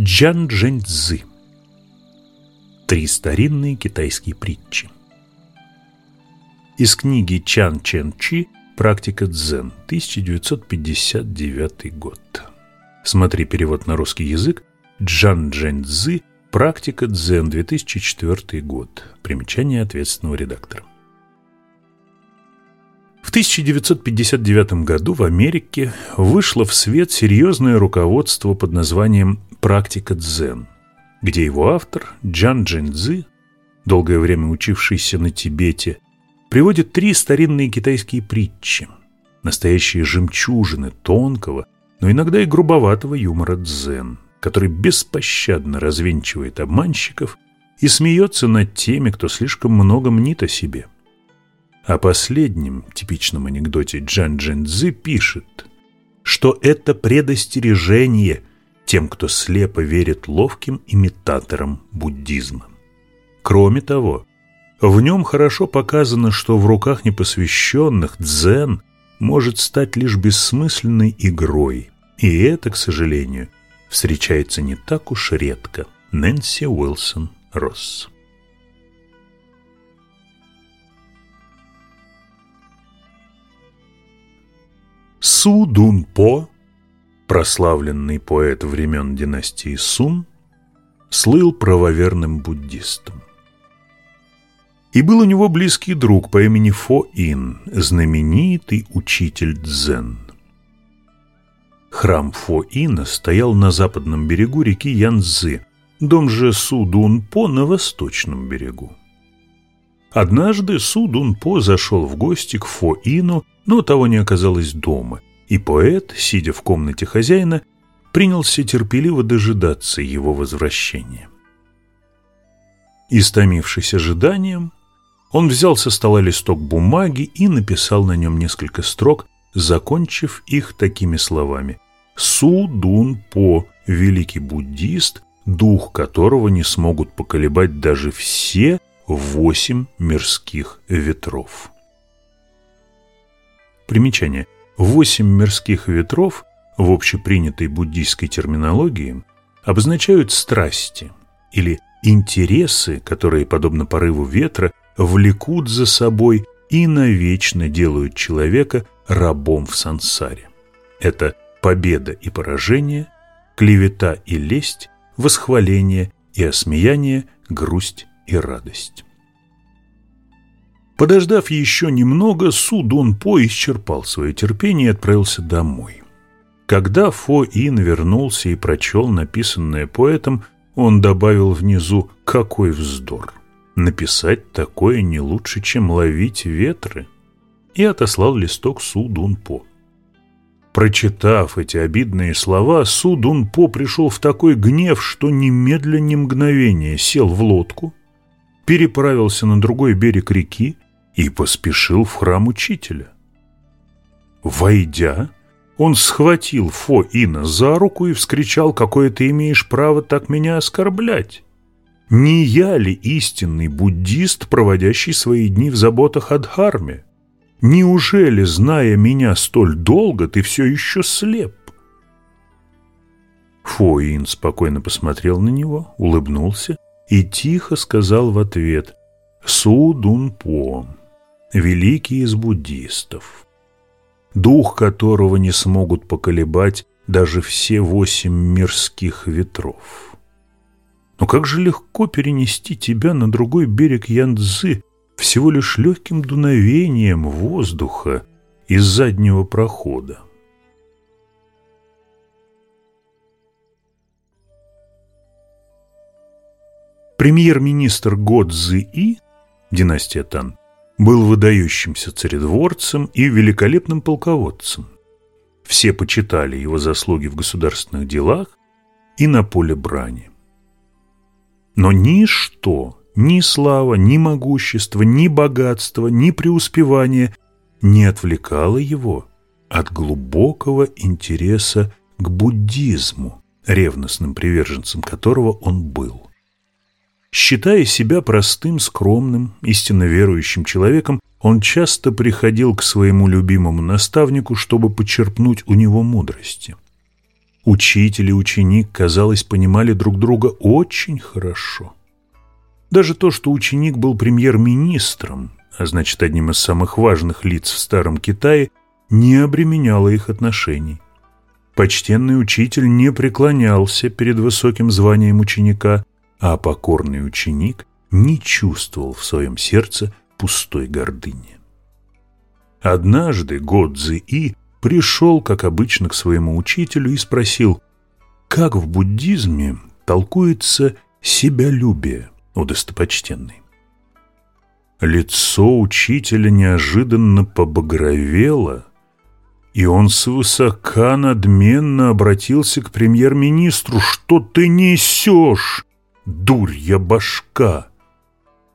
Джан Джэнь Цзы. Три старинные китайские притчи. Из книги Чан Чен Чи «Практика дзен», 1959 год. Смотри перевод на русский язык Джан Джэнь Цзы «Практика дзен», 2004 год. Примечание ответственного редактора. В 1959 году в Америке вышло в свет серьезное руководство под названием «Практика дзен», где его автор Джан Джинцзы, долгое время учившийся на Тибете, приводит три старинные китайские притчи, настоящие жемчужины тонкого, но иногда и грубоватого юмора дзен, который беспощадно развенчивает обманщиков и смеется над теми, кто слишком много мнит о себе – о последнем типичном анекдоте Джан Джин Цзы пишет, что это предостережение тем, кто слепо верит ловким имитаторам буддизма. Кроме того, в нем хорошо показано, что в руках непосвященных дзен может стать лишь бессмысленной игрой, и это, к сожалению, встречается не так уж редко. Нэнси Уилсон Росс Су Дун По, прославленный поэт времен династии Сун, слыл правоверным буддистом. И был у него близкий друг по имени Фо Ин, знаменитый учитель дзен. Храм Фо Ина стоял на западном берегу реки Янцзы, дом же Су Дун По на восточном берегу. Однажды Су Дун По зашел в гости к Фо Ину но того не оказалось дома, и поэт, сидя в комнате хозяина, принялся терпеливо дожидаться его возвращения. Истомившись ожиданием, он взял со стола листок бумаги и написал на нем несколько строк, закончив их такими словами «Су Дун По, великий буддист, дух которого не смогут поколебать даже все восемь мирских ветров». Примечание. Восемь мирских ветров в общепринятой буддийской терминологии обозначают страсти или интересы, которые, подобно порыву ветра, влекут за собой и навечно делают человека рабом в сансаре. Это победа и поражение, клевета и лесть, восхваление и осмеяние, грусть и радость. Подождав еще немного, Су Дун По исчерпал свое терпение и отправился домой. Когда Фо Ин вернулся и прочел написанное поэтом, он добавил внизу «Какой вздор! Написать такое не лучше, чем ловить ветры!» и отослал листок Су Дун По. Прочитав эти обидные слова, Су Дун По пришел в такой гнев, что немедленно ни мгновения сел в лодку, переправился на другой берег реки и поспешил в храм учителя. Войдя, он схватил Фо Ина за руку и вскричал, какое ты имеешь право так меня оскорблять. Не я ли истинный буддист, проводящий свои дни в заботах о Дхарме? Неужели, зная меня столь долго, ты все еще слеп? Фоин спокойно посмотрел на него, улыбнулся и тихо сказал в ответ «Су Дун По, великий из буддистов, дух которого не смогут поколебать даже все восемь мирских ветров. Но как же легко перенести тебя на другой берег Янцзы всего лишь легким дуновением воздуха из заднего прохода. Премьер-министр Го Цзы И, династия Тан, был выдающимся царедворцем и великолепным полководцем. Все почитали его заслуги в государственных делах и на поле брани. Но ничто, ни слава, ни могущество, ни богатство, ни преуспевание не отвлекало его от глубокого интереса к буддизму, ревностным приверженцем которого он был. Считая себя простым, скромным, истинно верующим человеком, он часто приходил к своему любимому наставнику, чтобы почерпнуть у него мудрости. Учитель и ученик, казалось, понимали друг друга очень хорошо. Даже то, что ученик был премьер-министром, а значит, одним из самых важных лиц в Старом Китае, не обременяло их отношений. Почтенный учитель не преклонялся перед высоким званием ученика, а покорный ученик не чувствовал в своем сердце пустой гордыни. Однажды Годзи И пришел, как обычно, к своему учителю и спросил, как в буддизме толкуется себялюбие у достопочтенной. Лицо учителя неожиданно побагровело, и он свысока надменно обратился к премьер-министру. «Что ты несешь, дурья башка?»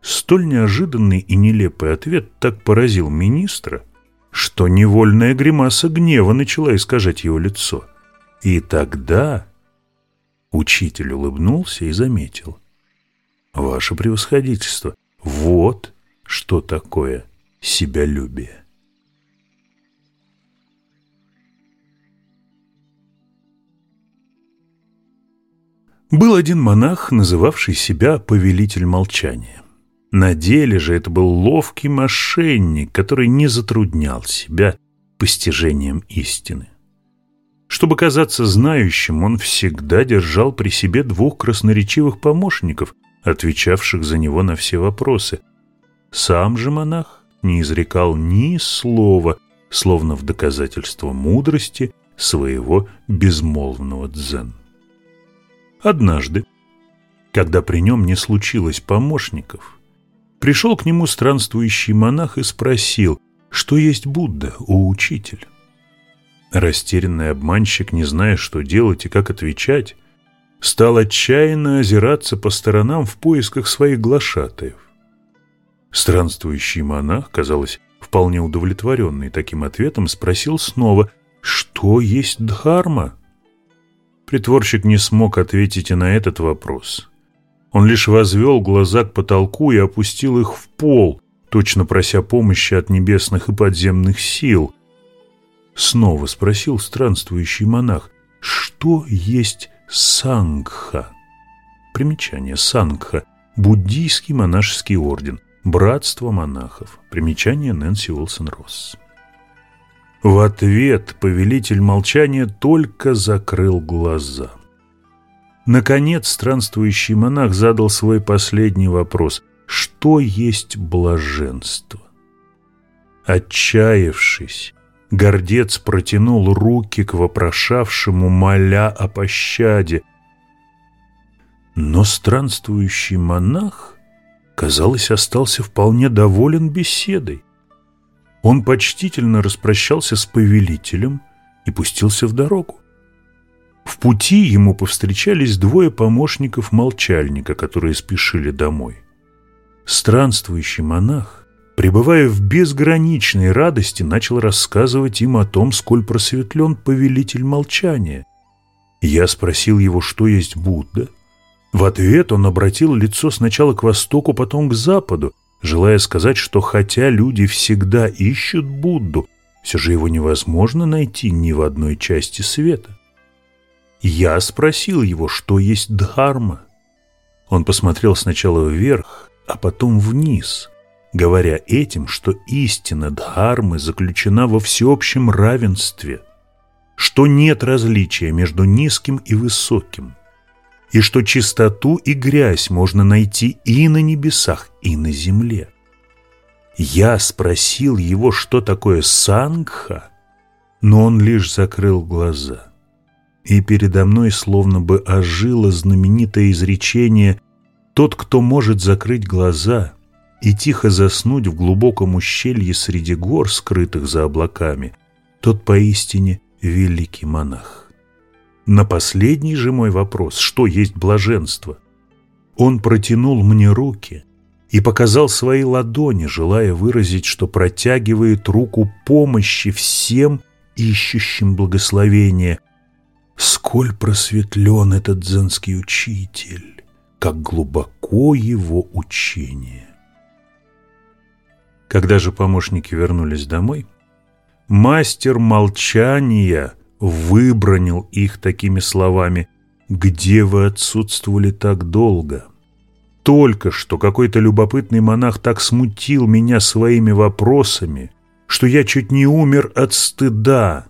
Столь неожиданный и нелепый ответ так поразил министра, что невольная гримаса гнева начала искажать его лицо. И тогда учитель улыбнулся и заметил. «Ваше превосходительство, вот что такое себялюбие». Был один монах, называвший себя повелитель молчания. На деле же это был ловкий мошенник, который не затруднял себя постижением истины. Чтобы казаться знающим, он всегда держал при себе двух красноречивых помощников, отвечавших за него на все вопросы. Сам же монах не изрекал ни слова, словно в доказательство мудрости своего безмолвного дзен. Однажды, когда при нем не случилось помощников, Пришел к нему странствующий монах и спросил, что есть Будда, о учитель. Растерянный обманщик, не зная, что делать и как отвечать, стал отчаянно озираться по сторонам в поисках своих глашатаев. Странствующий монах, казалось, вполне удовлетворенный таким ответом, спросил снова, что есть дхарма? Притворщик не смог ответить и на этот вопрос. Он лишь возвел глаза к потолку и опустил их в пол, точно прося помощи от небесных и подземных сил. Снова спросил странствующий монах, что есть сангха? Примечание сангха – буддийский монашеский орден, братство монахов. Примечание Нэнси Уилсон Росс. В ответ повелитель молчания только закрыл глаза – Наконец странствующий монах задал свой последний вопрос. Что есть блаженство? Отчаявшись, гордец протянул руки к вопрошавшему, моля о пощаде. Но странствующий монах, казалось, остался вполне доволен беседой. Он почтительно распрощался с повелителем и пустился в дорогу. В пути ему повстречались двое помощников молчальника, которые спешили домой. Странствующий монах, пребывая в безграничной радости, начал рассказывать им о том, сколь просветлен повелитель молчания. Я спросил его, что есть Будда. В ответ он обратил лицо сначала к востоку, потом к западу, желая сказать, что хотя люди всегда ищут Будду, все же его невозможно найти ни в одной части света. Я спросил его, что есть дхарма. Он посмотрел сначала вверх, а потом вниз, говоря этим, что истина дхармы заключена во всеобщем равенстве, что нет различия между низким и высоким, и что чистоту и грязь можно найти и на небесах, и на земле. Я спросил его, что такое сангха, но он лишь закрыл глаза и передо мной словно бы ожило знаменитое изречение «Тот, кто может закрыть глаза и тихо заснуть в глубоком ущелье среди гор, скрытых за облаками, тот поистине великий монах». На последний же мой вопрос, что есть блаженство, он протянул мне руки и показал свои ладони, желая выразить, что протягивает руку помощи всем ищущим благословения – Сколь просветлен этот дзенский учитель, как глубоко его учение. Когда же помощники вернулись домой, мастер молчания выбронил их такими словами «Где вы отсутствовали так долго?» Только что какой-то любопытный монах так смутил меня своими вопросами, что я чуть не умер от стыда.